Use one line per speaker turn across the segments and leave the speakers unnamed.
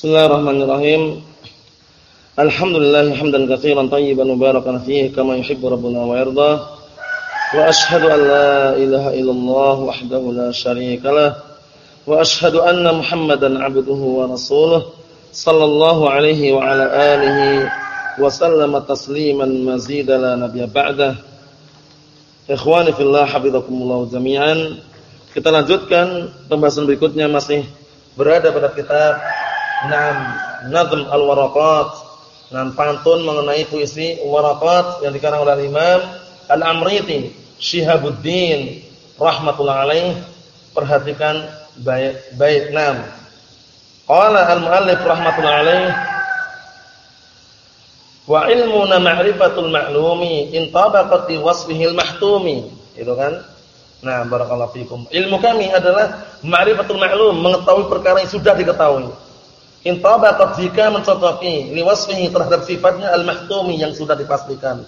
Bismillahirrahmanirrahim. Alhamdulillah hamdan katsiran tayyiban mubarakan fihi kama yuhibbu rabbuna wa yarda. Wa ashhadu an la ilaha illallah wahdahu la syarikalah wa ashhadu anna Muhammadan 'abduhu wa rasuluh sallallahu alaihi wa ala alihi wa sallama tasliman mazida la nabiyya ba'dah. Ikhwani fillah jami'an. Kita lanjutkan pembahasan berikutnya masih berada pada kitab Naam, Nazm al-Waraqat. Naam pantun mengenai puisi Waraqat yang dikarang oleh Imam Al-Amriti Syihabuddin rahmatullah alaih. Perhatikan baik-baik. Naam. Qala al-muallif rahmatullah alaih wa ilmuna ma'rifatul ma'lumi in tabaqati wasfihil mahtumi. Itu kan? Nah, barakallahu fikum. Ilmu kami adalah ma'rifatul ma'lum, mengetahui perkara yang sudah diketahui. Intabaqat jika mencocoki liwasfihi terhadap sifatnya al-mahtumi yang sudah dipastikan.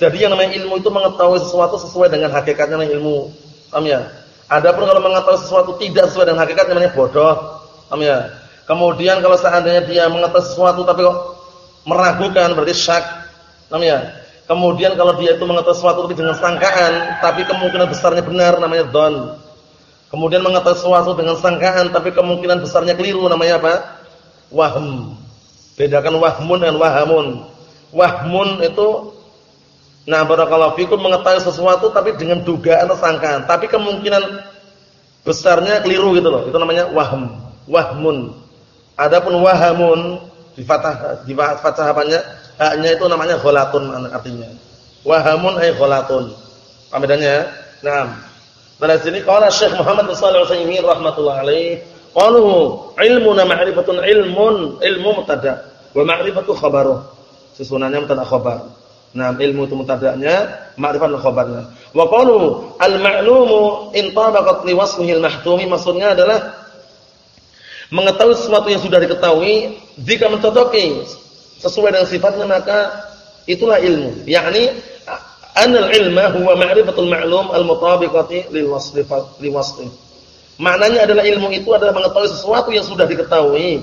Jadi yang namanya ilmu itu mengetahui sesuatu sesuai dengan hakikatnya namanya ilmu. Paham ya? Adapun kalau mengetahui sesuatu tidak sesuai dengan hakikatnya namanya bodoh. Paham ya? Kemudian kalau seandainya dia mengetahui sesuatu tapi kok meragukan berarti syak. Paham ya? Kemudian kalau dia itu mengetahui sesuatu tapi dengan sangkaan tapi kemungkinan besarnya benar namanya don. Kemudian mengetahui sesuatu dengan sangkaan tapi kemungkinan besarnya keliru namanya apa? Wahm. Bedakan wahmun dan wahamun. Wahmun itu nah barakallahu fikum mengetahui sesuatu tapi dengan dugaan atau sangkaan, tapi kemungkinan besarnya keliru gitu loh. Itu namanya wahm, wahmun. Adapun wahamun di fathah di fathah apanya? Haknya itu namanya ghalatun artinya. Wahamun ay ghalatun. Paham bedanya? Nah, dari sini qala Syekh Muhammad sallallahu alaihi wasallam Qalu ilmuna ma'rifatun ilmun, ilmu mubtada wa ma'rifatu khabaruh. Susunannya mubtada khabar. Nah, ilmu itu mubtada'nya, ma'rifat khabarnya. Wa qalu al-ma'lumu in tabaqat li wasfihi al-mahtumi maksudnya adalah mengetahui sesuatu yang sudah diketahui jika mencocoki sesuai dengan sifatnya maka itulah ilmu. Yakni anal ilma huwa ma'rifatul ma'lum al-mutabiqati li wasfi li wasfi. Maknanya adalah ilmu itu adalah mengetahui sesuatu yang sudah diketahui,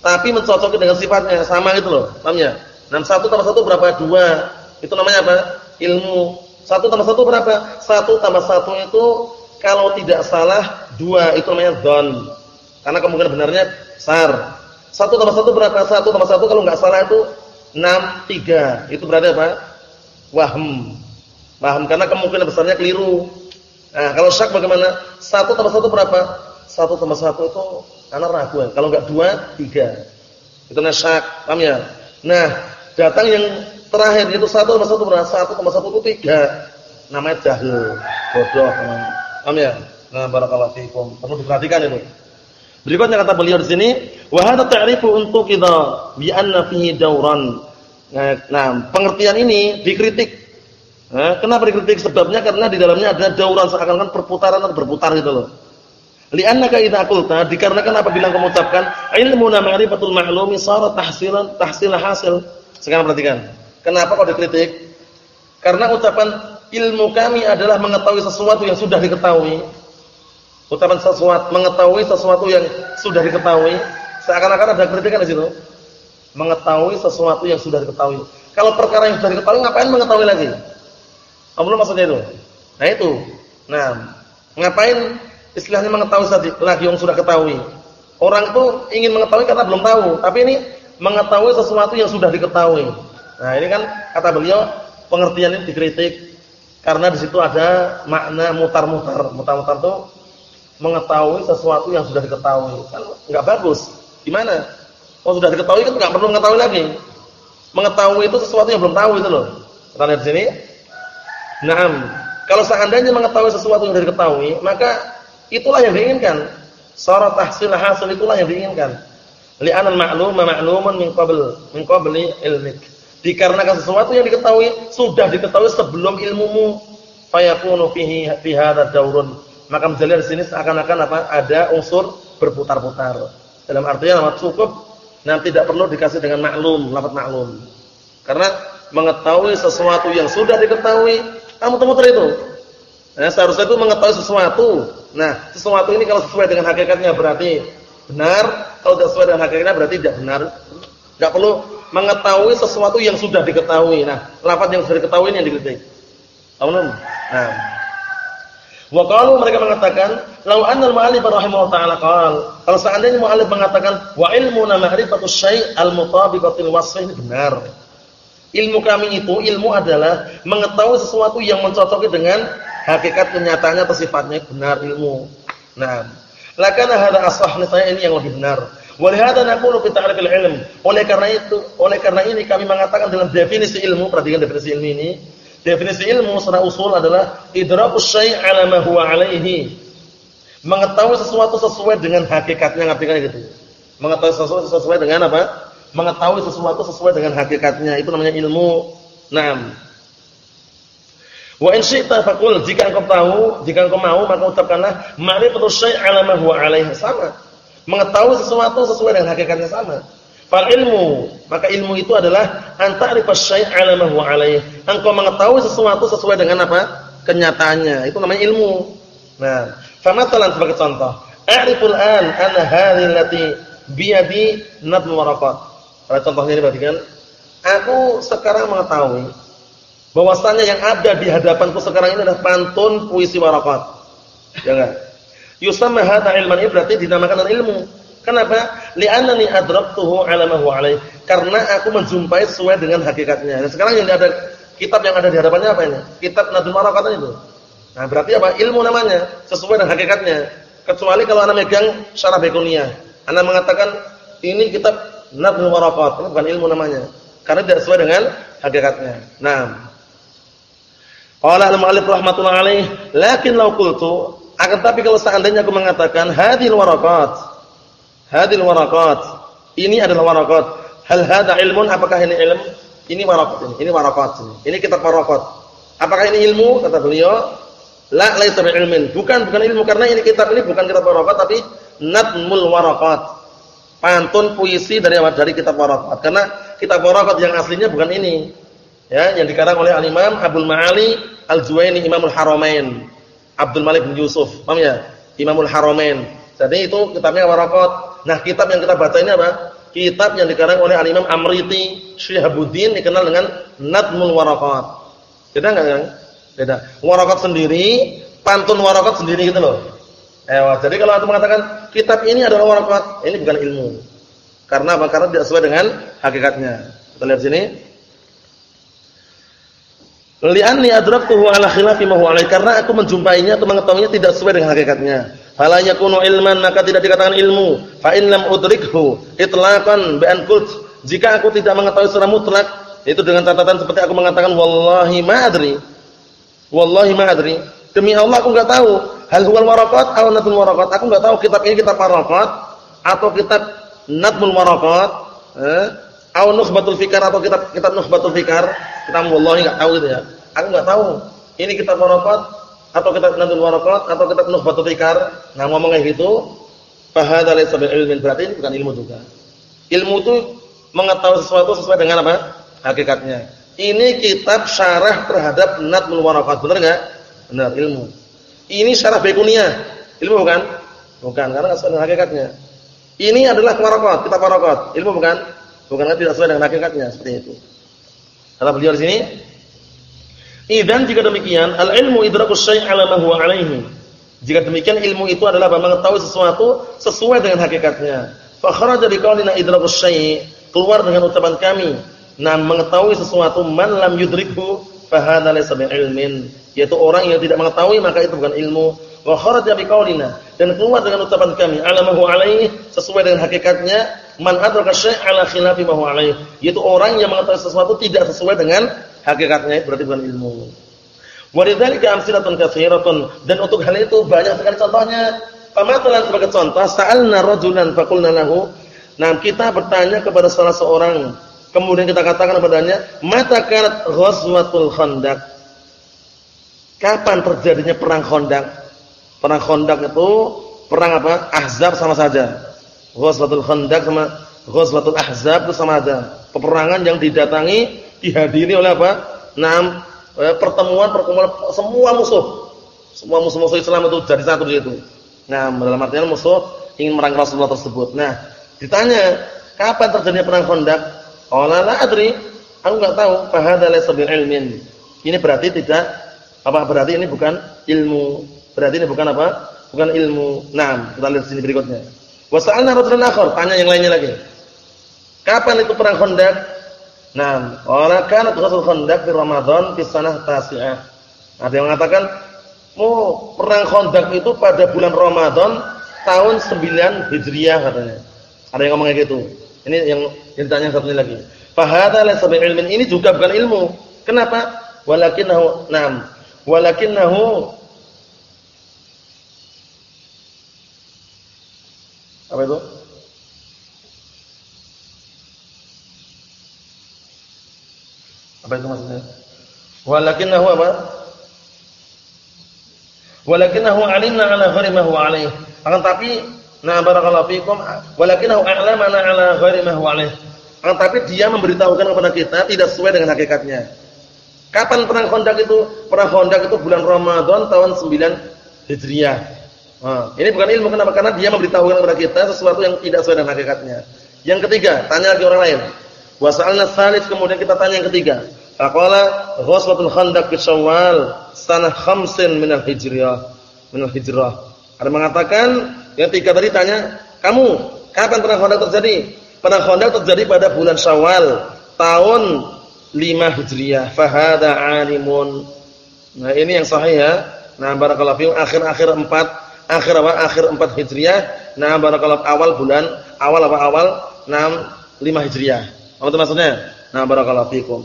tapi mencocokkan dengan sifatnya sama gitu loh. Paham ya? Nah, satu tambah satu berapa? Dua. Itu namanya apa? Ilmu. Satu tambah satu berapa? Satu tambah satu itu kalau tidak salah dua itu namanya don. Karena kemungkinan benarnya besar. Satu tambah satu berapa? Satu tambah satu kalau nggak salah itu enam tiga. Itu berarti apa? Wahm. Wahm karena kemungkinan besarnya keliru. Nah, kalau syak bagaimana? Satu tambah satu berapa? Satu tambah satu itu anak ragu. Kalau enggak dua, tiga. Itu namanya syak. Paham ya? Nah, datang yang terakhir itu satu tambah satu berapa? Satu tambah satu itu tiga. Namanya jahil, bodoh. Paham ya? Nah, barakallahu fiikum. Perlu diperhatikan itu. Berikutnya kata beliau di sini, wa hadha ta'rifu untuk kita bi anna fihi dawran. Nah, nah, pengertian ini dikritik Nah, kenapa dikritik? Sebabnya karena di dalamnya ada dauran seakan-akan perputaran atau berputar gitu loh. Li'annaka idza qulta dikarenakan apabila kamu ucapkan ilmu ma'rifatul ma'lumi sara tahsilan tahsil hasil. Sekarang perhatikan. Kenapa kok dikritik? Karena ucapan ilmu kami adalah mengetahui sesuatu yang sudah diketahui. Ucapan sesuatu mengetahui sesuatu yang sudah diketahui, seakan-akan ada kritikan di situ. Mengetahui sesuatu yang sudah diketahui. Kalau perkara yang sudah diketahui ngapain mengetahui lagi? Apa maksudnya itu? Nah itu. Nah, ngapain istilahnya mengetahui lagi yang sudah ketahui? Orang itu ingin mengetahui karena belum tahu, tapi ini mengetahui sesuatu yang sudah diketahui. Nah, ini kan kata beliau pengertian ini dikritik karena di situ ada makna mutar-mutar. Mutar-mutar itu mengetahui sesuatu yang sudah diketahui. Kan enggak bagus. Gimana? Kalau sudah diketahui kan enggak perlu mengetahui lagi. Mengetahui itu sesuatu yang belum tahu itu loh. Kita lihat di sini. Naam. Kalau seandainya mengetahui sesuatu yang sudah diketahui, maka itulah yang diinginkan. Syarat tahsil hasil itulah yang diinginkan. Li'anal ma'luma ma'lumun min qabl min ilmik. Dikarenakan sesuatu yang diketahui sudah diketahui sebelum ilmumu, fayakunu fihi fi daurun. Maka menjadi di sini seakan-akan apa? Ada unsur berputar-putar. Dalam artinya apa? Cukup dan tidak perlu dikasih dengan maklum, lafaz maklum. Karena mengetahui sesuatu yang sudah diketahui kamu muter itu. Nah, seharusnya itu mengetahui sesuatu. Nah, sesuatu ini kalau sesuai dengan hakikatnya berarti benar, kalau tidak sesuai dengan hakikatnya berarti tidak benar. Enggak perlu mengetahui sesuatu yang sudah diketahui. Nah, lafaz yang sudah diketahui ini yang dikritik. Paham Nah. Wa qalu mereka mengatakan, "Lau annal mu'allif rahimahullah taala qala." Kalau seandainya mu'allif mengatakan, "Wa ilmuna ma'rifatus syai' al-mutabiqatil wasf" ini benar. Ilmu kami itu ilmu adalah mengetahui sesuatu yang mencocoki dengan hakikat kenyataannya atau sifatnya benar ilmu. Nah, lakana hada asah saya ini yang lebih benar. Walihada naqulu fi ta'rifil ilm. Oleh karena itu, oleh karena ini kami mengatakan dalam definisi ilmu, perhatikan definisi ilmu ini. Definisi ilmu secara usul adalah idrakus syai' 'ala ma huwa 'alaihi. Mengetahui sesuatu sesuai dengan hakikatnya, ngartikan gitu. Mengetahui sesuatu sesuai dengan apa? Mengetahui sesuatu sesuai dengan hakikatnya. Itu namanya ilmu. Naam. Wa in syi'ta faqul, jika engkau tahu, jika engkau mau maka ucapkanlah ma'rifatus syai' 'ala ma huwa 'alaihi. Sama. Mengetahui sesuatu sesuai dengan hakikatnya sama. Fal ilmu, maka ilmu itu adalah anta'rifas syai' 'ala ma huwa 'alaihi. Engkau mengetahui sesuatu sesuai dengan apa? kenyataannya. Itu namanya ilmu. Nah, famathalan sebagai contoh, a'riful an anna hadhihi allati biyadi nadmu waraqat. Pada contohnya ini perhatikan, aku sekarang mengetahui bahwasanya yang ada di hadapanku sekarang ini adalah pantun puisi waraqat. Ya enggak? Yusamma hadha ilman ini berarti dinamakan ilmu. Kenapa? Li'annani adraktuhu 'ala ma huwa alaih. Karena aku menjumpai sesuai dengan hakikatnya. Dan sekarang yang ada kitab yang ada di hadapannya apa ini? Kitab Nadul Maraqat itu. Nah, berarti apa? Ilmu namanya, sesuai dengan hakikatnya. Kecuali kalau anak megang syarah Baiquniyah. Anak mengatakan ini kitab Nadul Maraqat, ini bukan ilmu namanya. Karena tidak sesuai dengan hakikatnya. Nah, Qala al-mu'allif rahmatullah alaih, lakin law qultu akan tapi kalau seandainya aku mengatakan hadil warakat, hadil warakat, ini adalah warakat. Hal hada ilmun? Apakah ini ilmu? Ini warakat ini, ini warakat ini. Ini kitab warakat. Apakah ini ilmu? Kata beliau, la laisa ilmin. Bukan, bukan ilmu karena ini kitab ini bukan kitab warakat tapi nadmul warakat. Pantun puisi dari dari kitab warakat. Karena kitab warakat yang aslinya bukan ini. Ya, yang dikarang oleh Al-Imam Abdul Ma'ali Al-Juwaini Imamul Haramain. Abdul Malik bin Yusuf. Paham ya? Imamul Haramain. Jadi itu kitabnya Waraqat. Nah, kitab yang kita baca ini apa? Kitab yang dikarang oleh Al-Imam Amriti Syihabuddin dikenal dengan Nadmul Waraqat. Beda enggak, Kang? Beda. Waraqat sendiri, pantun Waraqat sendiri gitu loh. Eh, jadi kalau aku mengatakan kitab ini adalah Waraqat, ini bukan ilmu. Karena apa? Karena tidak sesuai dengan hakikatnya. Kita lihat sini. Li'anni adraktuhu ala khilafi ma huwa karena aku menjumpainya atau mengetahuinya tidak sesuai dengan hakikatnya. Fala yakunu ilman maka tidak dikatakan ilmu. Fa in lam udrikhu itlaqan bi an. Jika aku tidak mengetahui secara mutlak, itu dengan catatan seperti aku mengatakan wallahi ma adri. Wallahi ma adri. Demi Allah aku enggak tahu hal huwal waraqat aw nadmul waraqat. Aku enggak tahu kitab ini kitab waraqat atau kitab nadmul waraqat, eh? Aw nukhbatul fikar atau kitab kitab nukhbatul fikar. Kita wallahi enggak tahu gitu ya. Aku enggak tahu. Ini kitab waraqat atau kitab Nadul Waraqat atau kitab Nukhbatul Fikar. Nah, ngomong kayak gitu, fa hadza laysa bil berarti ini bukan ilmu juga. Ilmu itu mengetahui sesuatu sesuai dengan apa? Hakikatnya. Ini kitab syarah terhadap Nadul Waraqat, benar enggak? Benar, ilmu. Ini syarah Baiquniyah. Ilmu bukan? Bukan, karena enggak sesuai dengan hakikatnya. Ini adalah Waraqat, kitab Waraqat. Ilmu bukan? Bukan tidak sesuai dengan hakikatnya seperti itu. Kata beliau di sini, "Idzan jika demikian, al-ilmu idrakus syai' 'ala ma 'alaihi." Jika demikian ilmu itu adalah mengetahui sesuatu sesuai dengan hakikatnya. Fa kharaja bi qaulina idrakus syai' keluar dengan ucapan kami, nah mengetahui sesuatu man lam yudrikhu fa hadza ilmin, yaitu orang yang tidak mengetahui maka itu bukan ilmu. Wa kharaja bi qaulina dan keluar dengan ucapan kami, 'ala ma huwa 'alaihi sesuai dengan hakikatnya man adraka syai' ala khilafi ma yaitu orang yang mengetahui sesuatu tidak sesuai dengan hakikatnya berarti bukan ilmu. Walidzalika amsilatun katsiratun. Dan untuk hal itu banyak sekali contohnya. Pamatalan sebagai contoh sa'alna rajulan faqulna lahu. Nah kita bertanya kepada salah seorang. Kemudian kita katakan kepadanya mata kanat ghazwatul khandaq kapan terjadinya perang khandaq perang khandaq itu perang apa ahzab sama saja Ghazwatul Khandaq sama Ghazwatul Ahzab itu sama ada. Peperangan yang didatangi, dihadiri oleh apa? Enam eh, pertemuan perkumpulan semua musuh. Semua musuh-musuh Islam itu jadi satu di situ. Nah, dalam artian musuh ingin merang Rasulullah tersebut. Nah, ditanya, kapan terjadinya perang Khandaq? Qala la adri. Aku enggak tahu. Fa hadza laysa ilmin. Ini berarti tidak apa berarti ini bukan ilmu. Berarti ini bukan apa? Bukan ilmu. Nah, kita lihat sini berikutnya. Wa sa'alna rajulan akhar, tanya yang lainnya lagi. Kapan itu perang Khandaq? Nah, ora kanat ghazwul Khandaq di Ramadan fi sanah tasi'ah. Ada yang mengatakan, "Oh, perang Khandaq itu pada bulan Ramadan tahun 9 Hijriah katanya." Ada yang ngomong kayak gitu. Ini yang yang ditanya satu lagi. Fa hadza laysa ilmin. Ini juga bukan ilmu. Kenapa? Walakinahu nam. Walakinahu Apa itu? Apa itu maksudnya? Walakinahu apa? Walakinahu alimna ala ghairi ma huwa alaih. Akan tapi nah barakallahu fikum walakinahu a'lamana ala ghairi ma huwa alaih. Akan tapi dia memberitahukan kepada kita tidak sesuai dengan hakikatnya. Kapan perang Khandaq itu? Perang Khandaq itu bulan Ramadan tahun 9 Hijriah. Nah, ini bukan ilmu kenapa? Karena dia memberitahukan kepada kita sesuatu yang tidak sesuai dengan hakikatnya. Yang ketiga, tanya lagi orang lain. Wasa'alna salis kemudian kita tanya yang ketiga. Faqala ghazwatul Khandaq fi Syawal sanah khamsin minal hijriyah. Minal hijrah. Ada mengatakan yang tiga tadi tanya, "Kamu kapan perang Khandaq terjadi?" Perang Khandaq terjadi pada bulan Syawal tahun 5 Hijriyah. Fahada alimun. Nah, ini yang sahih ya. Nah, barakallahu fiikum akhir-akhir 4 akhir apa? Akhir 4 Hijriyah. Nah, barakallahu awal bulan, awal apa awal? 6 5 Hijriyah. Apa itu maksudnya? Nah, barakallahu fiikum.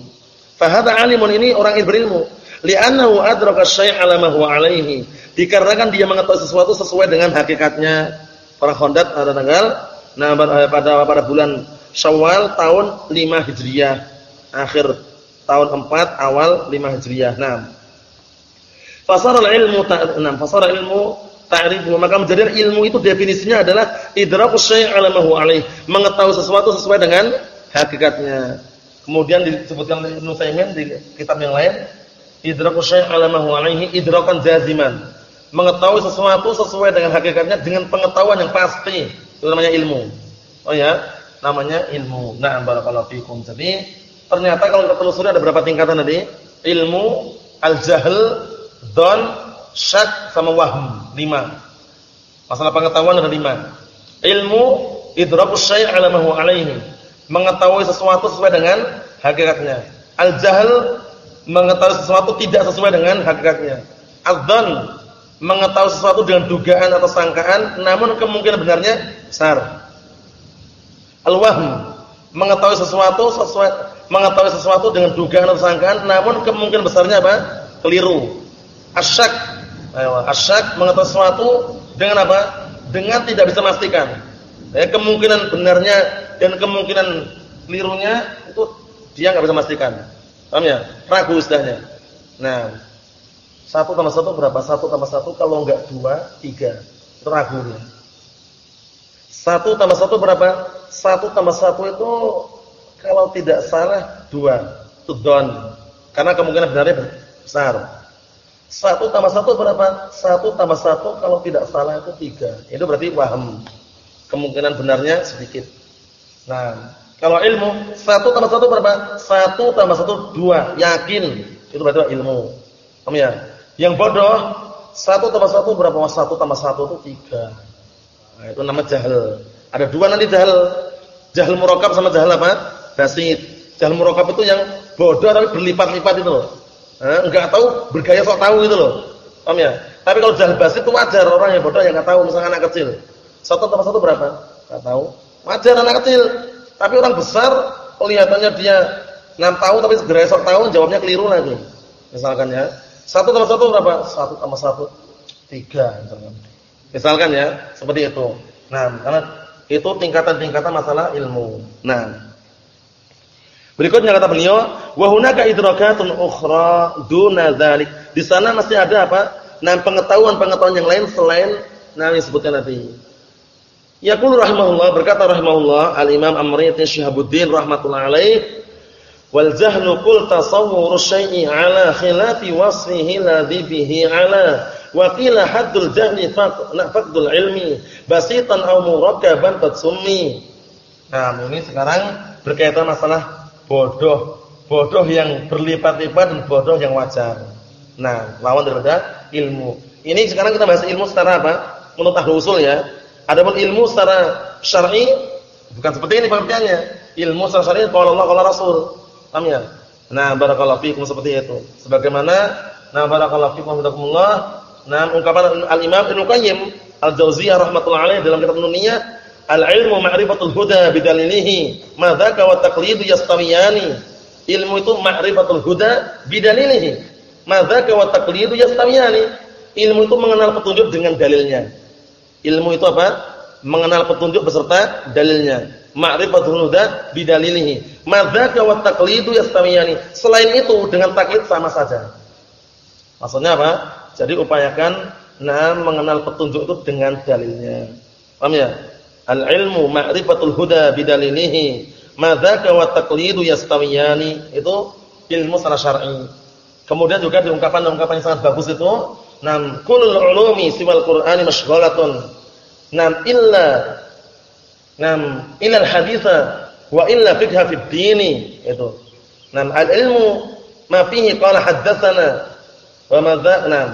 Fahada alimun ini orang yang berilmu. Li'annahu adraka syai' ala ma huwa alaihi. Dikarenakan dia mengetahui sesuatu sesuai dengan hakikatnya. Para khondat pada tanggal nah pada pada bulan Syawal tahun 5 Hijriyah. Akhir tahun 4 awal 5 Hijriyah. Nah. Fasara ilmu ta'nam, fasara ilmu ta'rifu maka menjadi ilmu itu definisinya adalah idraku syai' ala ma huwa alaih. Mengetahui sesuatu sesuai dengan hakikatnya. Kemudian disebutkan oleh Ibnu Saimin di kitab yang lain, idraku syai' ala ma huwa alaihi idrakan jaziman. Mengetahui sesuatu sesuai dengan hakikatnya dengan pengetahuan yang pasti. Itu namanya ilmu. Oh ya, namanya ilmu. Nah, barakallahu fikum. Jadi, ternyata kalau kita telusuri ada berapa tingkatan tadi? Ilmu, al-jahl, don, syak sama wahm. Lima. Masalah pengetahuan ada lima. Ilmu idraku syai' ala alaihi mengetahui sesuatu sesuai dengan hakikatnya. Al-jahl mengetahui sesuatu tidak sesuai dengan hakikatnya. Adzan mengetahui sesuatu dengan dugaan atau sangkaan namun kemungkinan benarnya besar. Al-wahm mengetahui sesuatu sesuai mengetahui sesuatu dengan dugaan atau sangkaan namun kemungkinan besarnya apa? keliru. Asyak asyak mengetahui sesuatu dengan apa? dengan tidak bisa memastikan. Ya, kemungkinan benarnya dan kemungkinan kelirunya itu dia nggak bisa memastikan. Paham ya? Ragu istilahnya. Nah, satu tambah satu berapa? Satu tambah satu kalau enggak dua, tiga. Itu ragu dia. Satu tambah satu berapa? Satu tambah satu itu kalau tidak salah dua. Itu don. Karena kemungkinan benarnya besar. Satu tambah satu berapa? Satu tambah satu kalau tidak salah itu tiga. Itu berarti waham. Kemungkinan benarnya sedikit. Nah, kalau ilmu satu tambah satu berapa? Satu tambah satu dua, yakin itu berarti ilmu. Paham ya? Yang bodoh satu tambah satu berapa? Satu tambah satu itu tiga. Nah, itu nama jahil. Ada dua nanti jahil. Jahil murokab sama jahil apa? Basit. Jahil murokab itu yang bodoh tapi berlipat-lipat itu loh. Nah, enggak tahu bergaya sok tahu itu loh. Paham ya? Tapi kalau jahil basit itu wajar orang yang bodoh yang enggak tahu misalnya anak kecil. Satu tambah satu berapa? Enggak tahu. Wajar anak kecil. Tapi orang besar kelihatannya dia enam tahu tapi segera esok tahu jawabnya keliru lagi. Misalkan ya. Satu tambah satu berapa? Satu tambah satu tiga. Misalkan. misalkan ya seperti itu. Nah, karena itu tingkatan-tingkatan masalah ilmu. Nah, berikutnya kata beliau, wa hunaka idrakatun ukhra duna dzalik. Di sana masih ada apa? Nah, pengetahuan-pengetahuan yang lain selain nah yang disebutkan tadi. Yaqulu rahimahullah berkata rahimahullah al-Imam Amriyati Syihabuddin rahmatullah alaih wal jahlu kul tasawwur syai'i ala khilafi wasfihi ladhi bihi ala wa qila haddul jahli faqdul ilmi basitan aw murakkaban tatsummi. Nah, ini sekarang berkaitan masalah bodoh. Bodoh yang berlipat-lipat dan bodoh yang wajar. Nah, lawan daripada ilmu. Ini sekarang kita bahas ilmu secara apa? Menurut ahli usul ya. Adapun ilmu secara syar'i bukan seperti ini pengertiannya. Ilmu secara syar'i kalau Allah kalau Rasul. Paham ya? Nah, barakallahu fikum seperti itu. Sebagaimana nah barakallahu fikum hafizakumullah, nah ungkapan Al-Imam Ibnu Qayyim Al-Jauziyah rahimatullah alaih dalam kitab Nuniyah, al-ilmu ma'rifatul huda bidalilihi, ma dzaka wa taqlidu yastawiyani. Ilmu itu ma'rifatul huda bidalilihi, ma dzaka wa taqlidu yastawiyani. Ilmu itu mengenal petunjuk dengan dalilnya. Ilmu itu apa? Mengenal petunjuk beserta dalilnya ma'rifatul huda bidalilihi. Madzaka wa taqlidu yastawiyani. Selain itu dengan taklid sama saja. Maksudnya apa? Jadi upayakan nah mengenal petunjuk itu dengan dalilnya. Paham ya? Al-ilmu ma'rifatul huda bidalilihi. Madzaka wa taqlidu yastawiyani. Itu ilmu secara syar'i. Kemudian juga diungkapan-ungkapan yang sangat bagus itu, nam kullul ulumi siwal Qur'ani masyghalatun. Nam illa Nam ilal haditha wa illa fiqha fid dini itu. Nam al ilmu ma fihi qala haddatsana wa madza nam.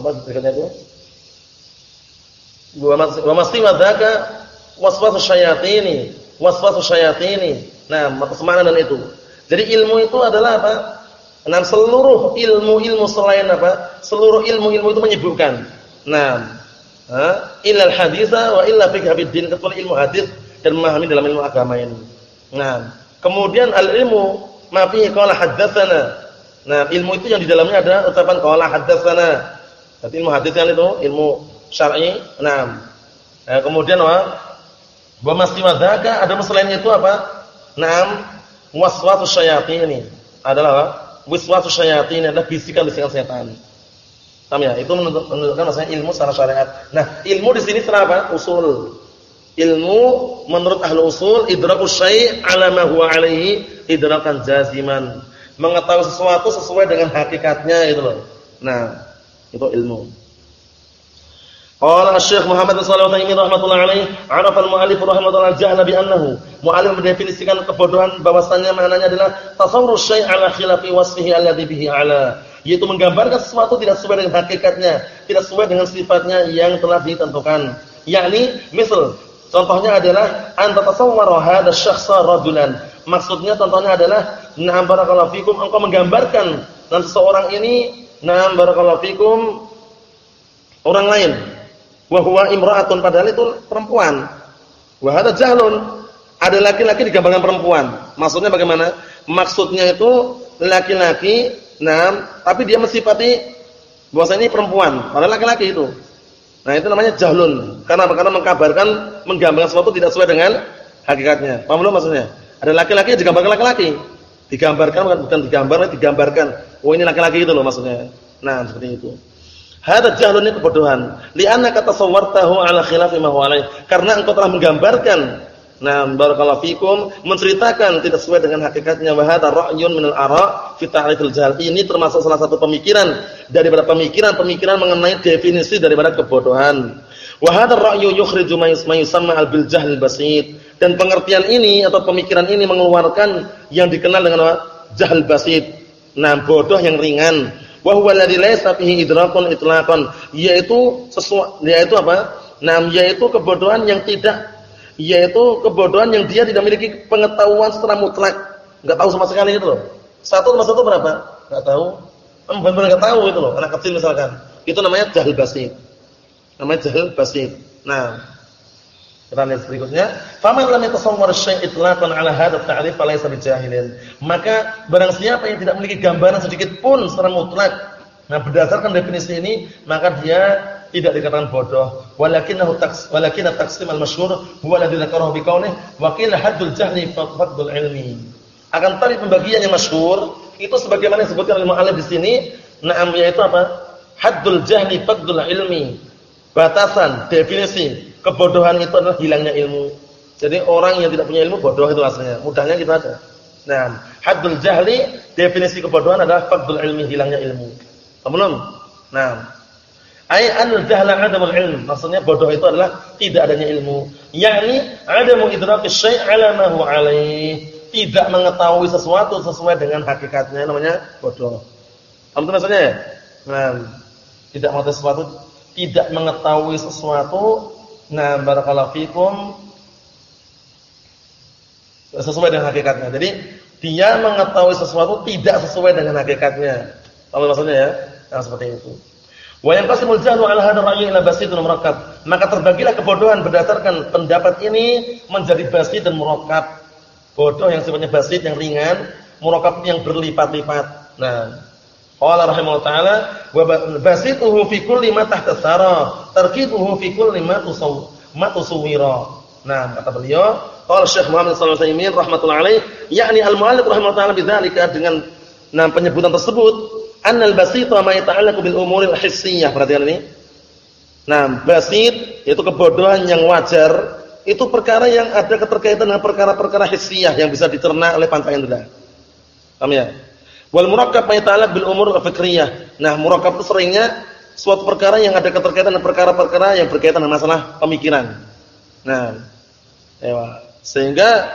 Apa berikutnya itu? Wa masti madzaka waswasu syayatini, waswasu syayatini. Nah, makna dan itu. Jadi ilmu itu adalah apa? Nah, seluruh ilmu-ilmu selain apa? Seluruh ilmu-ilmu itu menyebutkan. Nah, ilal haditha wa illa fiqh din kecuali ilmu hadis dan memahami dalam ilmu agama ini. Nah, kemudian al ilmu ma fihi qala haddatsana. Nah, ilmu itu yang di dalamnya ada ucapan qala haddatsana. Berarti ilmu hadis kan itu ilmu syar'i. Nah, nah kemudian wa wa mastimadzaka ada selain itu apa? Naam waswasu syayatin adalah apa? Waswasu syayatin adalah bisikan-bisikan setan. Paham ya? Itu menunjukkan maksudnya ilmu secara syariat. Nah, ilmu di sini secara apa? Usul. Ilmu menurut ahlu usul idrakus syai' ala ma huwa alaihi idrakan jaziman. Mengetahui sesuatu sesuai dengan hakikatnya itu loh. Nah, itu ilmu. Qala Syekh Muhammad bin Shalih Al-Utsaimin rahimatullah alaihi, arafa al-mu'allif rahimahullah al-jahla bi annahu mu'allif mendefinisikan kebodohan bahwasannya maknanya adalah tasawwur syai' ala khilafi wasfihi alladhi bihi ala yaitu menggambarkan sesuatu tidak sesuai dengan hakikatnya, tidak sesuai dengan sifatnya yang telah ditentukan. Yakni, misal contohnya adalah anta tasawwara hadha syakhsa rajulan. Maksudnya contohnya adalah na'am barakallahu fikum engkau menggambarkan dan seseorang ini na'am barakallahu fikum orang lain. Wa huwa imra'atun padahal itu perempuan. Wa hadha jahlun. Ada laki-laki digambarkan perempuan. Maksudnya bagaimana? Maksudnya itu laki-laki Nah, tapi dia mensifati bahwa ini perempuan, padahal laki-laki itu. Nah, itu namanya jahlun. Karena karena mengkabarkan, menggambarkan sesuatu tidak sesuai dengan hakikatnya. Paham belum maksudnya? Ada laki-laki yang digambarkan laki-laki. Digambarkan bukan bukan digambar, digambarkan. Oh, ini laki-laki itu loh maksudnya. Nah, seperti itu. Hada jahlun ini kebodohan. Li'anna kata sawwartahu ala khilafi ma Karena engkau telah menggambarkan Nah, barakallahu fikum menceritakan tidak sesuai dengan hakikatnya wa hadha ra'yun minal ara' fi ta'rifil jahl. Ini termasuk salah satu pemikiran daripada pemikiran-pemikiran mengenai definisi daripada kebodohan. Wa hadha ra'yu yukhriju ma yusamma al bil jahl basit. Dan pengertian ini atau pemikiran ini mengeluarkan yang dikenal dengan? Jahl basit. Nah, bodoh yang ringan. Wa huwa alladhi laysa fihi idrakun itlaqan, yaitu sesuatu yaitu apa? Nah, yaitu kebodohan yang tidak yaitu kebodohan yang dia tidak memiliki pengetahuan secara mutlak, enggak tahu sama sekali itu loh. Satu tambah satu berapa? Enggak tahu. Benar-benar enggak tahu itu loh, anak kecil misalkan. Itu namanya jahil basit. Namanya jahil basit. Nah, kita lihat berikutnya, faman lam yatasawwar syai' itlaqan 'ala hadha at-ta'rif falaysa bijahilin. Maka barang siapa yang tidak memiliki gambaran sedikit pun secara mutlak, nah berdasarkan definisi ini, maka dia tidak dikatakan bodoh. Walakinahu taks walakin taqsim al-masyhur huwa alladhi dzakarahu biqaulih wa qila haddul jahli fadlul ilmi. Akan tadi pembagian yang masyhur itu sebagaimana disebutkan oleh mu'allif di sini na'am yaitu apa? Haddul jahli fadlul ilmi. Batasan definisi kebodohan itu adalah hilangnya ilmu jadi orang yang tidak punya ilmu bodoh itu aslinya mudahnya kita ada nah haddul jahli definisi kebodohan adalah fadlul ilmi hilangnya ilmu belum nah Ai al-jahla adamul ilm. Maksudnya bodoh itu adalah tidak adanya ilmu. Yakni adamu idraki syai' ala alaih. Tidak mengetahui sesuatu sesuai dengan hakikatnya namanya bodoh. Paham maksudnya ya? Nah, tidak mengetahui sesuatu, tidak mengetahui sesuatu. Nah, barakallahu fikum sesuai dengan hakikatnya. Jadi dia mengetahui sesuatu tidak sesuai dengan hakikatnya. Kalau maksudnya ya, yang seperti itu. Wa yanqasimul jahlu 'ala hadha ra'yi ila basitun murakkab. Maka terbagilah kebodohan berdasarkan pendapat ini menjadi basit dan murakkab. Bodoh yang sifatnya basit yang ringan, murakkab yang berlipat-lipat. Nah, qala rahimahullah taala wa basituhu fi kulli ma tahta sara, tarkibuhu fi kulli ma tusaw. Nah, kata beliau, qala Syekh Muhammad sallallahu alaihi wasallam rahmatullahi alaih, yakni al-mu'allif rahimahullah taala bidzalika dengan nah penyebutan tersebut annal basita ma yata'allaqu bil umuril hissiyah. Perhatikan ini. Nah, basit itu kebodohan yang wajar, itu perkara yang ada keterkaitan dengan perkara-perkara hissiyah yang bisa dicerna oleh panca indera. Paham ya? Wal murakkab yata'allaq bil umur fikriyah. Nah, murakkab itu seringnya suatu perkara yang ada keterkaitan dengan perkara-perkara yang berkaitan dengan masalah pemikiran. Nah, ya, sehingga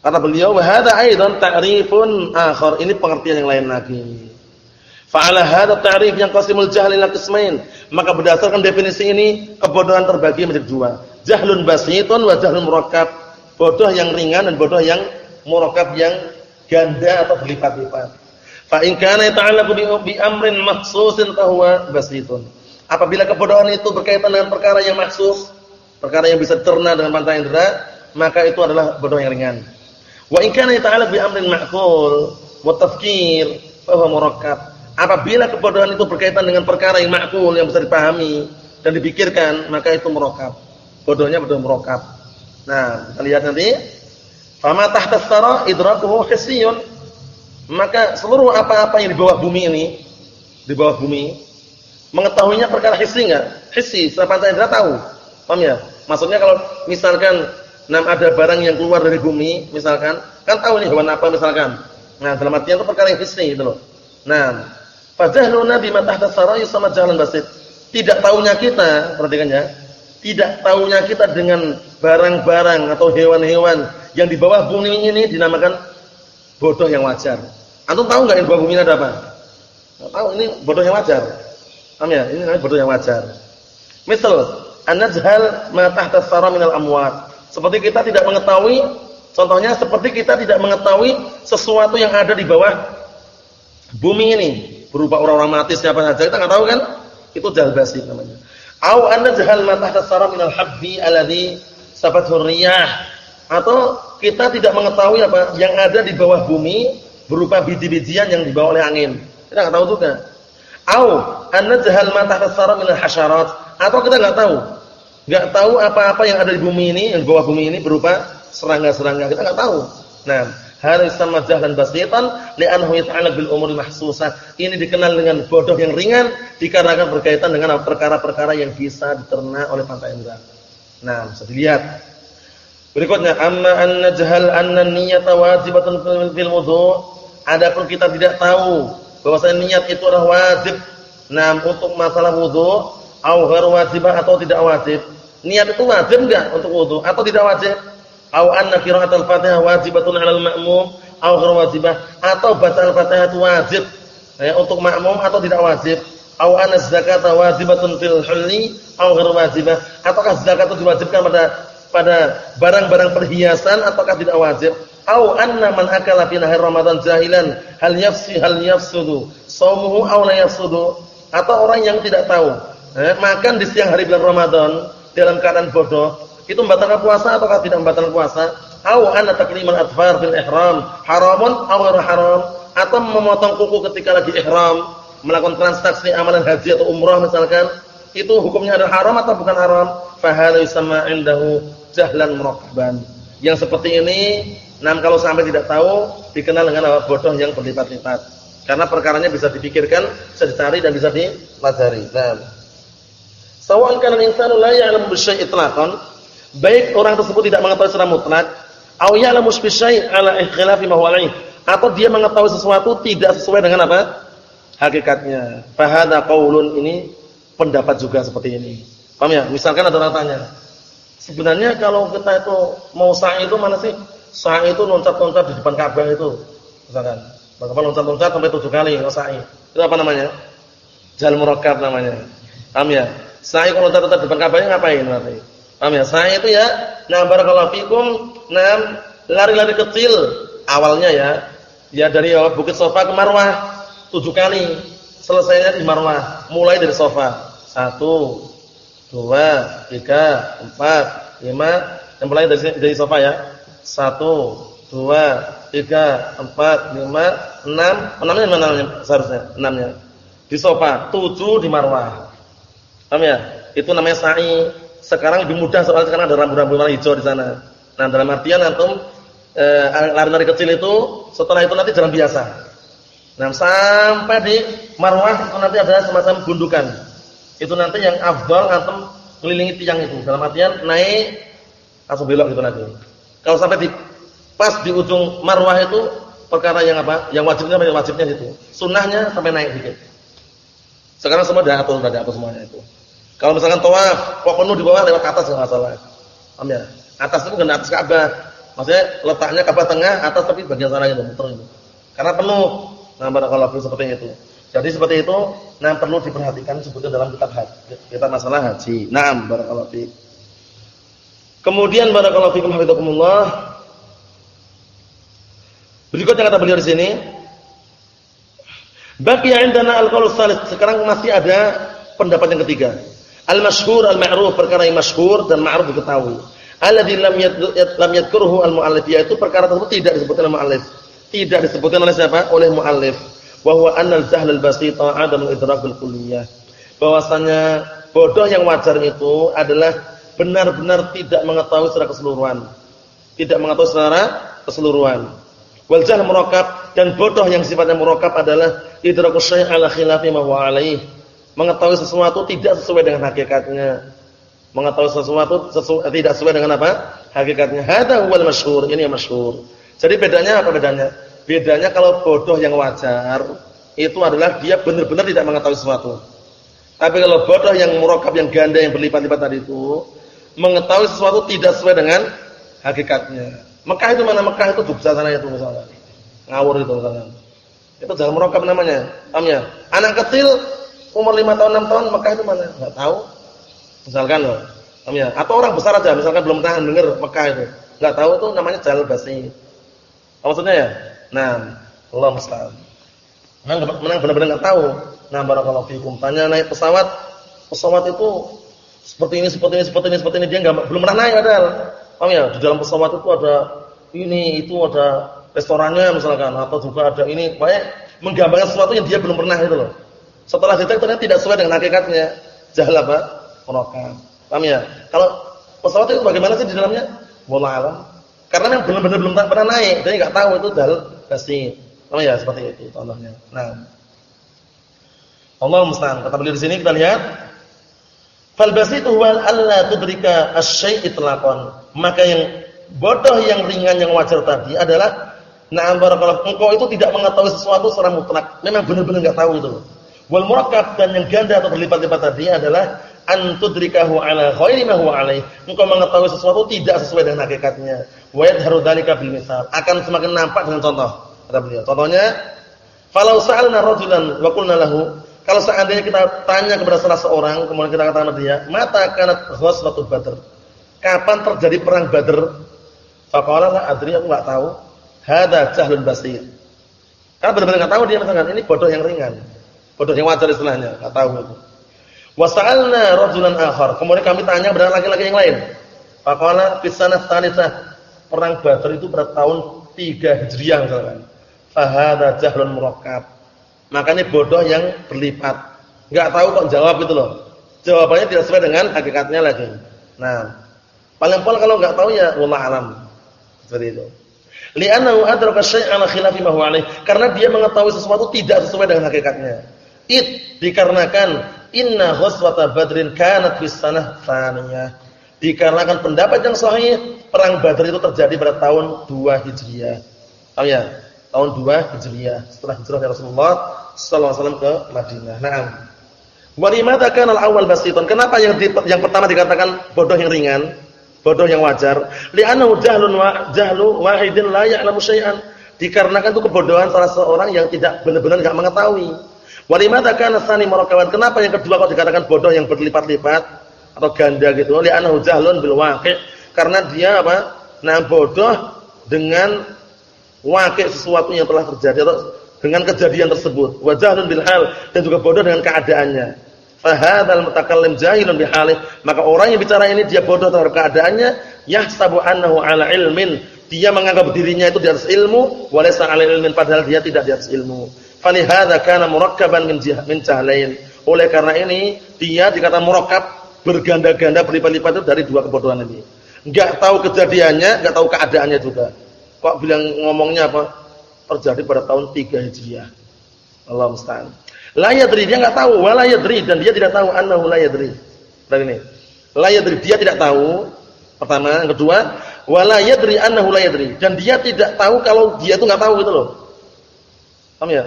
kata beliau wa hadza aidan ta'rifun akhar. Ini pengertian yang lain lagi. Fa'ala hadha ta'rif yang qasimul jahl ila qismain. Maka berdasarkan definisi ini kebodohan terbagi menjadi dua. Jahlun basitun wa jahlun murakkab. Bodoh yang ringan dan bodoh yang murakkab yang ganda atau berlipat-lipat. Fa in kana yata'allaqu bi amrin makhsusin fa huwa basitun. Apabila kebodohan itu berkaitan dengan perkara yang maksus, perkara yang bisa dicerna dengan panca indera, maka itu adalah bodoh yang ringan. Wa in kana yata'allaqu bi amrin ma'qul wa tafkir fa huwa murakkab. Apabila kebodohan itu berkaitan dengan perkara yang makul yang bisa dipahami dan dipikirkan, maka itu merokap. Bodohnya bodoh merokap. Nah, kita lihat nanti. Fama tahta sara idrakuhu hissiyun. Maka seluruh apa-apa yang di bawah bumi ini, di bawah bumi, mengetahuinya perkara hissi enggak? Hissi, panca indera tahu. Paham ya? Maksudnya kalau misalkan nam ada barang yang keluar dari bumi, misalkan, kan tahu ini hewan apa misalkan. Nah, dalam artian itu perkara yang hissi gitu loh. Nah, Fajahluna bima tahta sarai sama jalan basit. Tidak tahunya kita, perhatikan ya. Tidak tahunya kita dengan barang-barang atau hewan-hewan yang di bawah bumi ini dinamakan bodoh yang wajar. Antum tahu enggak yang di bawah bumi ini ada apa? Enggak tahu, ini bodoh yang wajar. Paham ya? Ini namanya bodoh yang wajar. Misal, an-najhal ma tahta sarai minal amwat. Seperti kita tidak mengetahui contohnya seperti kita tidak mengetahui sesuatu yang ada di bawah bumi ini berupa orang-orang mati siapa saja kita nggak tahu kan itu jahal basit namanya au anna jahal ma tahta sara min al-habbi alladhi sabathu riyah atau kita tidak mengetahui apa yang ada di bawah bumi berupa biji-bijian yang dibawa oleh angin kita nggak tahu juga au anna jahal ma tahta sara min al-hasyarat atau kita nggak tahu nggak tahu apa-apa yang ada di bumi ini yang di bawah bumi ini berupa serangga-serangga kita nggak tahu nah Hadza sama jahlan basitan li'annahu yata'allaq bil umur mahsusah. Ini dikenal dengan bodoh yang ringan dikarenakan berkaitan dengan perkara-perkara yang bisa diterna oleh pantai indera. Nah, bisa dilihat. Berikutnya, amma anna jahal anna niyyata wajibatun fil wudu'. Adapun kita tidak tahu bahwasanya niat itu adalah wajib. Nah, untuk masalah wudu' au ghairu wajibah atau tidak wajib. Niat itu wajib enggak untuk wudu atau tidak wajib? Au anna qira'atul Fatihah wajibatun 'alal ma'mum au ghairu wajibah atau baca Al-Fatihah itu wajib ya, untuk makmum atau tidak wajib. Au anna zakata wajibatun fil hulli au ghairu wajibah ataukah zakat itu diwajibkan pada pada barang-barang perhiasan ataukah tidak wajib. Au anna man akala fi nahar Ramadan jahilan hal yafsi hal yafsudu shaumuhu aw la yafsudu atau orang yang tidak tahu eh, makan di siang hari bulan Ramadan dalam keadaan bodoh itu membatalkan puasa ataukah tidak membatalkan puasa? Au anna taklimal atfar fil ihram haramun aw haram? Atau memotong kuku ketika lagi ihram, melakukan transaksi amalan haji atau umrah misalkan, itu hukumnya adalah haram atau bukan haram? Fa hadza yusamma indahu jahlan murakkaban. Yang seperti ini, nah kalau sampai tidak tahu, dikenal dengan apa? bodoh yang berlipat-lipat. Karena perkaranya bisa dipikirkan, bisa dicari dan bisa dipelajari. Nah, sawan kana al-insanu la ya'lamu bi syai'in itlaqan baik orang tersebut tidak mengetahui secara mutlak aw ya'lamu bisyai' ala ikhtilafi ma huwa atau dia mengetahui sesuatu tidak sesuai dengan apa hakikatnya fa hadza qaulun ini pendapat juga seperti ini. Paham ya? Misalkan ada orang tanya, sebenarnya kalau kita itu mau sa'i itu mana sih? Sa'i itu loncat-loncat di depan Ka'bah itu. Misalkan, bagaimana loncat-loncat sampai tujuh kali kalau sa'i. Itu apa namanya? Jal murakkab namanya. Paham ya? Sa'i kalau loncat-loncat di depan Ka'bahnya ngapain berarti? Paham ya? Sa'i itu ya, nah barakallahu fikum, nah lari-lari kecil awalnya ya. Ya dari Bukit Sofa ke Marwah tujuh kali. Selesainya di Marwah, mulai dari Sofa. Satu, dua, tiga, empat, lima. Yang mulai dari dari sofa ya. Satu, dua, tiga, empat, lima, enam. Enamnya mana seharusnya? Enamnya. Di sofa. Tujuh di marwah. Paham ya? Itu namanya sa'i. Sekarang lebih mudah soalnya sekarang ada rambu-rambu warna hijau di sana. Nah dalam artian antum eh, lari-lari kecil itu setelah itu nanti jalan biasa. Nah sampai di marwah itu nanti ada semacam gundukan itu nanti yang afdal antum ngelilingi tiang itu. Dalam artian naik langsung belok gitu nanti. Kalau sampai di pas di ujung marwah itu perkara yang apa? Yang wajibnya yang wajibnya itu. Sunnahnya sampai naik dikit. Sekarang semua sudah atur, sudah atur semuanya itu. Kalau misalkan tawaf, kok penuh di bawah lewat atas enggak masalah. Paham ya? Atas itu bukan atas Ka'bah. Maksudnya letaknya Ka'bah tengah, atas tapi bagian sana itu muter itu. Karena penuh. Nah, barakallahu seperti itu. Jadi seperti itu, nah perlu diperhatikan sebutnya dalam kitab haji. Kita masalah haji. Naam barakallahu fi. Kemudian barakallahu fikum hafizakumullah. Berikutnya kata beliau di sini, Baqi indana al-qaul salis. Sekarang masih ada pendapat yang ketiga. Al-masyhur al-ma'ruf, perkara yang masyhur dan ma'ruf diketahui. Alladzi lam lam yadhkuruhu al-mu'allif yaitu perkara tersebut tidak disebutkan oleh mu'allif. Tidak disebutkan oleh siapa? Oleh mu'allif bahwa annal jahl al-basita adam idrak kulliyah. Bahwasanya bodoh yang wajar itu adalah benar-benar tidak mengetahui secara keseluruhan. Tidak mengetahui secara keseluruhan. Wal jahl murakkab dan bodoh yang sifatnya murakkab adalah idrakus syai' ala khilafi ma huwa. Mengetahui sesuatu tidak sesuai dengan hakikatnya. Mengetahui sesuatu sesu, tidak sesuai dengan apa? Hakikatnya. Hadza huwal masyhur. Ini yang masyhur. Jadi bedanya apa bedanya? Bedanya kalau bodoh yang wajar itu adalah dia benar-benar tidak mengetahui sesuatu. Tapi kalau bodoh yang murokab yang ganda yang berlipat-lipat tadi itu mengetahui sesuatu tidak sesuai dengan hakikatnya. Mekah itu mana Mekah itu Jogja sana itu misalnya. Ngawur itu misalnya. Itu jalan murokab namanya. Paham ya? Anak kecil umur 5 tahun 6 tahun Mekah itu mana? Enggak tahu. Misalkan loh. Paham ya? Atau orang besar aja misalkan belum tahan dengar Mekah itu. Enggak tahu itu namanya jalan basi. Maksudnya ya? Nah, Allah musta'an. Menang benar-benar enggak tahu. Nah, barakallahu fikum. Tanya naik pesawat, pesawat itu seperti ini, seperti ini, seperti ini, seperti ini dia enggak belum pernah naik padahal. Paham ya? Di dalam pesawat itu ada ini, itu ada restorannya misalkan atau juga ada ini, banyak menggambarkan sesuatu yang dia belum pernah itu loh. Setelah detail ternyata tidak sesuai dengan hakikatnya. Jahil apa? Perokan. Paham ya? Kalau pesawat itu bagaimana sih di dalamnya? Wallah alam. Karena yang benar-benar belum pernah naik, jadi enggak tahu itu dal pasti. Oh ya seperti itu contohnya. Nah. Allah musta'an. Kata beliau di sini kita lihat fal basitu huwa alla tudrika asy-syai' itlaqan. Maka yang bodoh yang ringan yang wajar tadi adalah na'am barakallahu engkau itu tidak mengetahui sesuatu secara mutlak. Memang benar-benar enggak tahu itu. Wal murakkab dan yang ganda atau berlipat-lipat tadi adalah antudrikahu ala ghairi ma huwa alaih. Engkau mengetahui sesuatu tidak sesuai dengan hakikatnya. Wa yadharu dzalika bil misal. Akan semakin nampak dengan contoh. Kata beliau. Contohnya, falau sa'alna rajulan wa qulna lahu, kalau seandainya kita tanya kepada salah seorang, kemudian kita katakan dia, "Mata kanat ghazwatul Badr?" Kapan terjadi perang Badr? Faqala la adri, aku enggak tahu. Hada jahlun basir. Karena benar-benar enggak tahu dia mengatakan ini bodoh yang ringan. Bodoh yang wajar istilahnya, enggak tahu itu. Wa sa'alna rajulan akhar. Kemudian kami tanya kepada laki-laki yang lain. Faqala fi sanah. Perang Badr itu pada tahun 3 Hijriah misalkan fahada jahlun murakkab. Makanya bodoh yang berlipat. Enggak tahu kok jawab itu loh. Jawabannya tidak sesuai dengan hakikatnya lagi. Nah, paling pol kalau enggak tahu ya wallah alam. Seperti itu. Li'annahu adraka syai'an khilafi ma huwa Karena dia mengetahui sesuatu tidak sesuai dengan hakikatnya. It dikarenakan inna ghuswata badrin kanat bis sanah tsaniyah. Dikarenakan pendapat yang sahih, perang Badar itu terjadi pada tahun 2 Hijriah. Tahu ya? tahun 2 Hijriah setelah hijrah Rasulullah sallallahu alaihi wasallam ke Madinah. Naam. Wa limadza kana al-awwal basitan? Kenapa yang di, yang pertama dikatakan bodoh yang ringan? Bodoh yang wajar. Li'annahu jahlun wa jahlu wahidin la ya'lamu syai'an. Dikarenakan itu kebodohan salah seorang yang tidak benar-benar enggak mengetahui. Wa limadza kana tsani? Kenapa yang kedua kok dikatakan bodoh yang berlipat-lipat atau ganda gitu? Li'annahu jahlun bil waqi'. Karena dia apa? Nah, bodoh dengan wakil sesuatu yang telah terjadi atau dengan kejadian tersebut. Wa jahlun bil hal dan juga bodoh dengan keadaannya. Fahadzal mutakallim jahilun bihalih. Maka orang yang bicara ini dia bodoh terhadap keadaannya, yahsabu annahu ala ilmin. Dia menganggap dirinya itu di atas ilmu, walaysa ala ilmin padahal dia tidak di atas ilmu. Falihadza kana murakkaban min jahlain. Oleh karena ini dia dikatakan murakkab berganda-ganda berlipat-lipat itu dari dua kebodohan ini. Enggak tahu kejadiannya, enggak tahu keadaannya juga. Kok bilang ngomongnya apa? Terjadi pada tahun 3 Hijriah. Allah musta'an. La yadri dia enggak tahu, wala yadri dan dia tidak tahu annahu la yadri. Dan ini. La yadri dia tidak tahu. Pertama, yang kedua, wala yadri annahu la yadri dan dia tidak tahu kalau dia itu enggak tahu gitu loh. Paham ya?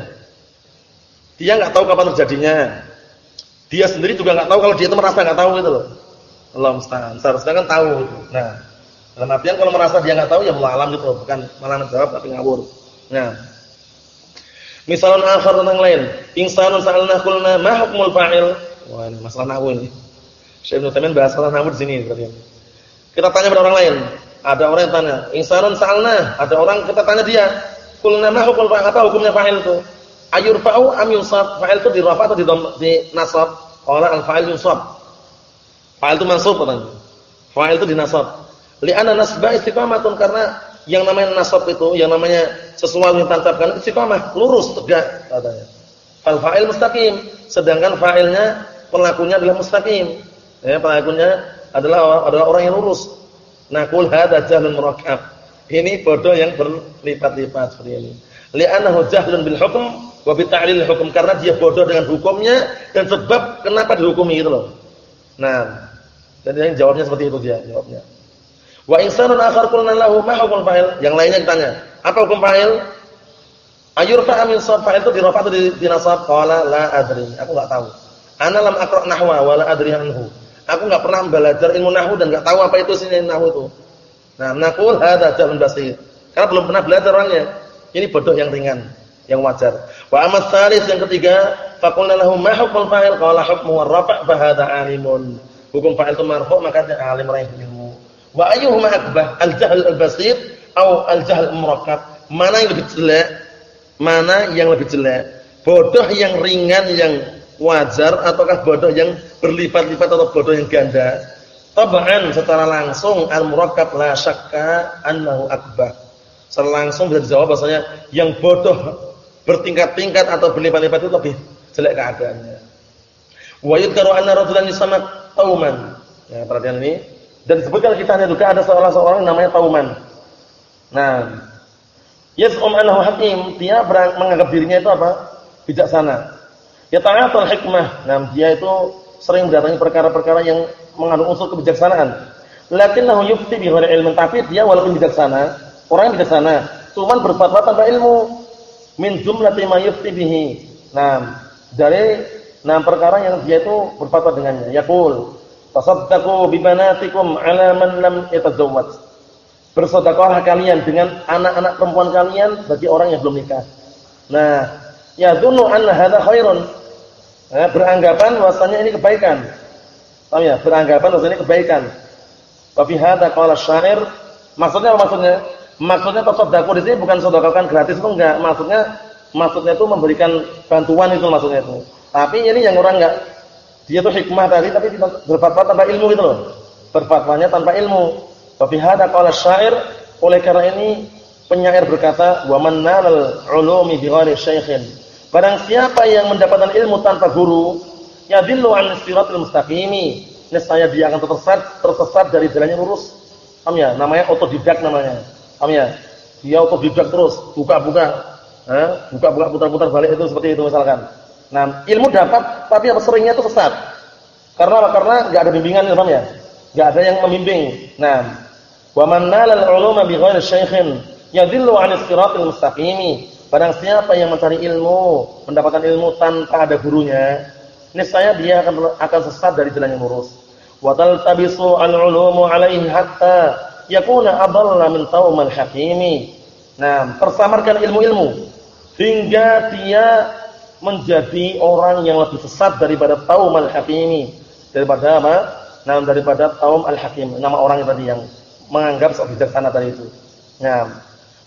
Dia enggak tahu kapan terjadinya. Dia sendiri juga enggak tahu kalau dia itu merasa enggak tahu gitu loh. Allah musta'an. Seharusnya kan tahu gitu. Nah, dalam artian kalau merasa dia enggak tahu ya alam gitu loh, bukan malah menjawab tapi ngawur. Nah, Misalun akhar tentang lain. Insanun sa'alna qulna ma hukmul fa'il? Wah, ini masalah nahwu ini. Syekh Ibnu Taimin bahas masalah nahwu di sini berarti. Kita tanya pada orang lain. Ada orang yang tanya, insanun sa'alna, ada orang kita tanya dia, qulna ma hukmul fa'il? Apa hukumnya fa'il itu? Ayurfa'u am yunsab? Fa'il itu dirafa atau di, di nasab? Qala al-fa'il yunsab. Fa'il itu mansub katanya. Fa'il itu dinasab. Li'anna nasba istiqamatun karena yang namanya nasab itu, yang namanya sesuatu yang tancapkan istiqamah, lurus, tegak katanya. Fal fa'il mustaqim, sedangkan fa'ilnya pelakunya adalah mustaqim. Ya, pelakunya adalah adalah orang yang lurus. Naqul hadza jahlun murakkab. Ini bodoh yang berlipat-lipat seperti ini. Li'annahu jahlun bil hukm wa bi ta'lil hukum karena dia bodoh dengan hukumnya dan sebab kenapa dihukumi itu loh. Nah, jadi jawabnya seperti itu dia jawabnya. Wa insanun akhar qulna lahu ma hukum fa'il? Yang lainnya ditanya, apa hukum fa'il? Ayurfa min sab fa'il itu dirafa atau dinasab? Qala la adri. Aku enggak tahu. Ana lam aqra nahwa wa la adri anhu. Aku enggak pernah belajar ilmu nahwu dan enggak tahu apa itu sini nahwu itu. Nah, naqul hadza jahlun basir. Karena belum pernah belajar orangnya. Ini bodoh yang ringan, yang wajar. Wa amat tsalis yang ketiga, faqulna lahu ma hukmul fa'il? Qala hukmu war-rafa' fa alimun. Hukum fa'il itu marfu' maka dia alim orang yang Wa ayyuhuma akbah? Al-jahl al-basir atau al-jahl murakkab? Mana yang lebih jelek? Mana yang lebih jelek? Bodoh yang ringan yang wajar ataukah bodoh yang berlipat-lipat atau bodoh yang ganda? Tab'an secara langsung al-murakkab la syakka annahu akbah. Secara langsung bisa dijawab bahasanya yang bodoh bertingkat-tingkat atau berlipat-lipat itu lebih jelek keadaannya. Wa yudkaru anna rajulan yusamma tauman. Ya, perhatian ini dan disebutkan kisahnya juga ada seorang seorang namanya Tauman. Nah, yas'um annahu hakim, dia menganggap dirinya itu apa? bijaksana. Ya ta'atul hikmah. Nah, dia itu sering mendatangi perkara-perkara yang mengandung unsur kebijaksanaan. Lakinnahu yufti bi ghairi ilmin, tapi dia walaupun bijaksana, orang bijaksana, cuman berfatwa tanpa ilmu. Min jumlati ma yufti bihi. Nah, dari nah perkara yang dia itu berfatwa dengannya. Yaqul Tasaddaqu bi banatikum 'ala man lam yatazawwaj. Bersedekahlah kalian dengan anak-anak perempuan kalian bagi orang yang belum nikah. Nah, yadhunnu anna hadza khairun. Nah, beranggapan bahwasanya ini kebaikan. Paham ya? Beranggapan bahwasanya kebaikan. Tapi hadza qala syair, maksudnya apa maksudnya? Maksudnya tasaddaqu di sini bukan sedekahkan gratis itu enggak. Maksudnya maksudnya itu memberikan bantuan itu maksudnya itu. Tapi ini yang orang enggak dia tuh hikmah tadi tapi berfatwa tanpa ilmu gitu loh. Berfatwanya tanpa ilmu. Tapi hada qala syair oleh karena ini penyair berkata wa man nalal ulumi bi ghairi syaikhin. Barang siapa yang mendapatkan ilmu tanpa guru, yadillu an siratal mustaqimi. Niscaya dia akan tersesat, tersesat dari jalan yang lurus. Paham ya? Namanya otodidak namanya. Paham ya? Dia otodidak terus, buka-buka. Buka-buka putar-putar balik itu seperti itu misalkan. Nah, ilmu dapat tapi apa seringnya itu sesat. Karena? Karena enggak ada bimbingan ya, ya. Enggak ada yang membimbing. Nah, wa man nalal uluma bi ghairi syaikhin yadhillu 'an siratil mustaqim. Barang siapa yang mencari ilmu, mendapatkan ilmu tanpa ada gurunya, niscaya dia akan akan sesat dari jalan yang lurus. Wa taltabisu al-ulumu alaihi hatta yakuna adalla min taumal hakimi. Nah, tersamarkan ilmu-ilmu hingga dia menjadi orang yang lebih sesat daripada taumal hakimi. Daripada apa? Nah, daripada taum al-hakim, nama orang tadi yang menganggap sok bijaksana tadi itu. Nah,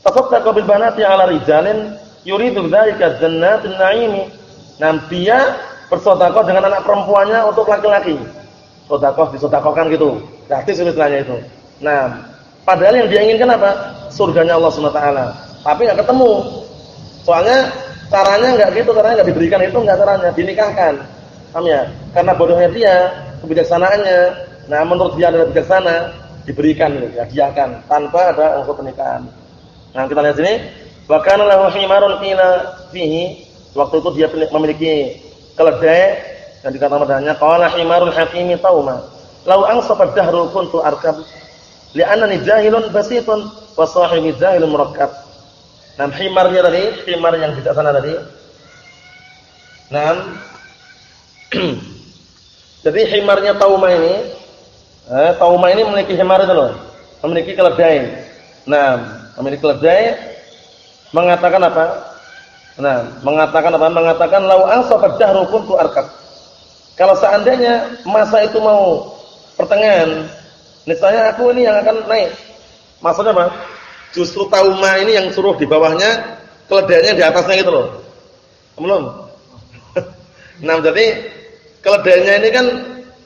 tasaddaqa bil banati ala rijalin yuridu dzalika jannatin na'imi. Nah, dia bersedekah dengan anak perempuannya untuk laki-laki. Sedekah disedekahkan gitu. Gratis istilahnya itu. Nah, padahal yang dia inginkan apa? Surganya Allah Subhanahu wa taala. Tapi enggak ketemu. Soalnya caranya enggak gitu, caranya enggak diberikan itu enggak caranya, dinikahkan. Paham ya? Karena bodohnya dia, kebijaksanaannya. Nah, menurut dia adalah bijaksana, diberikan gitu, hadiahkan tanpa ada unsur pernikahan. Nah, kita lihat sini, wa kana lahu himarun fihi. Waktu itu dia memiliki keledai dan dikatakan padanya qala himarul hakimi tauma. Lau ansafa dahru kuntu arkab li'annani jahilun basitun wa sahibi jahilun murakkab. Nah, himarnya tadi, himar yang bijaksana tadi. Nah, jadi himarnya tauma ini Eh, Tauma ini memiliki himar itu loh. Memiliki keledai. Nah, memiliki keledai mengatakan apa? Nah, mengatakan apa? Mengatakan lau ansafa dahru kuntu arkab. Kalau seandainya masa itu mau pertengahan, niscaya aku ini yang akan naik. Maksudnya apa? Justru Tauma ini yang suruh di bawahnya, keledainya di atasnya gitu loh. Belum? nah, jadi keledainya ini kan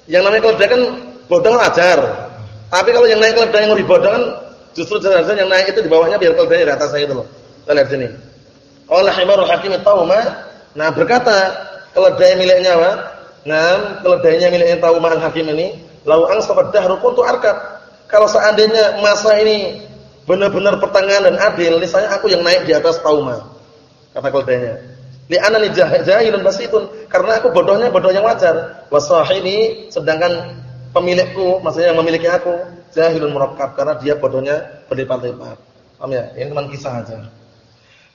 yang namanya keledai kan Bodong ajar. Tapi kalau yang naik keledai yang lebih bodong kan justru jelas yang naik itu di bawahnya biar keledai di atasnya itu loh. Kita lihat sini. Qala himaru hakim tauma. Nah, berkata keledai miliknya apa? Nah, keledainya miliknya tauma al-hakim ini, lau angsabat dahru kuntu arkab. Kalau seandainya masa ini benar-benar pertengahan dan adil, misalnya aku yang naik di atas tauma. Kata keledainya. Li'anani jahilun basitun, karena aku bodohnya bodoh yang wajar. Wasahibi sedangkan pemilikku, maksudnya yang memiliki aku, jahilun murakkab karena dia bodohnya berlipat-lipat. Paham ya? Ini cuma kisah aja.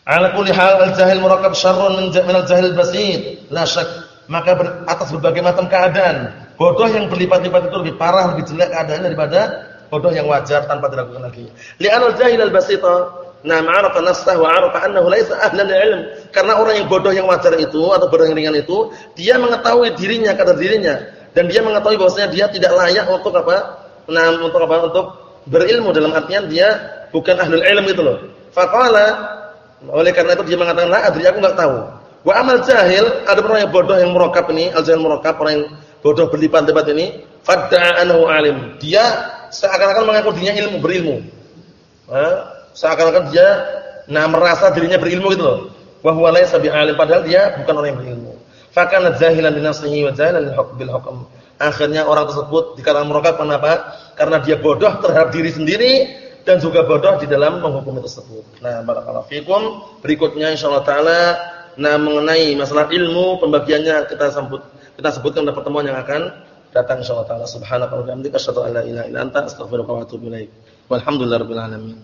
Ala kulli hal al-jahil murakkab syarrun min al-jahil basit. La syak. Maka atas berbagai macam keadaan, bodoh yang berlipat-lipat itu lebih parah, lebih jelek keadaannya daripada bodoh yang wajar tanpa diragukan lagi. Li'anal jahil al-basita Nah, ma'arafa nafsahu wa 'arafa annahu laisa ahlan ilm. Karena orang yang bodoh yang wajar itu atau bodoh yang ringan itu, dia mengetahui dirinya, kadar dirinya dan dia mengetahui bahwasanya dia tidak layak untuk apa? Nah, untuk apa? Untuk berilmu dalam artian dia bukan ahlul ilm itu loh. Faqala oleh karena itu dia mengatakan, "La adri, aku enggak tahu." Wa amal jahil, ada orang yang bodoh yang merakab ini, al-jahil merakab, orang yang bodoh berlipat-lipat ini, fadda'a annahu alim. Dia seakan-akan mengaku dirinya ilmu, berilmu. seakan-akan dia nah merasa dirinya berilmu gitu loh. Wa huwa laysa bi'alim, padahal dia bukan orang yang berilmu. Fakana zahilan bin nafsihi wa jahilan bil hukm. Akhirnya orang tersebut dikatakan murokab kenapa? Karena dia bodoh terhadap diri sendiri dan juga bodoh di dalam menghukumi tersebut. Nah, barakallahu fikum. Berikutnya insyaallah taala nah mengenai masalah ilmu pembagiannya kita sambut kita sebutkan pada pertemuan yang akan datang insyaallah taala. Subhanakallahumma wa bihamdika asyhadu an la ilaha illa anta astaghfiruka wa atubu ilaik. Walhamdulillahirabbil alamin.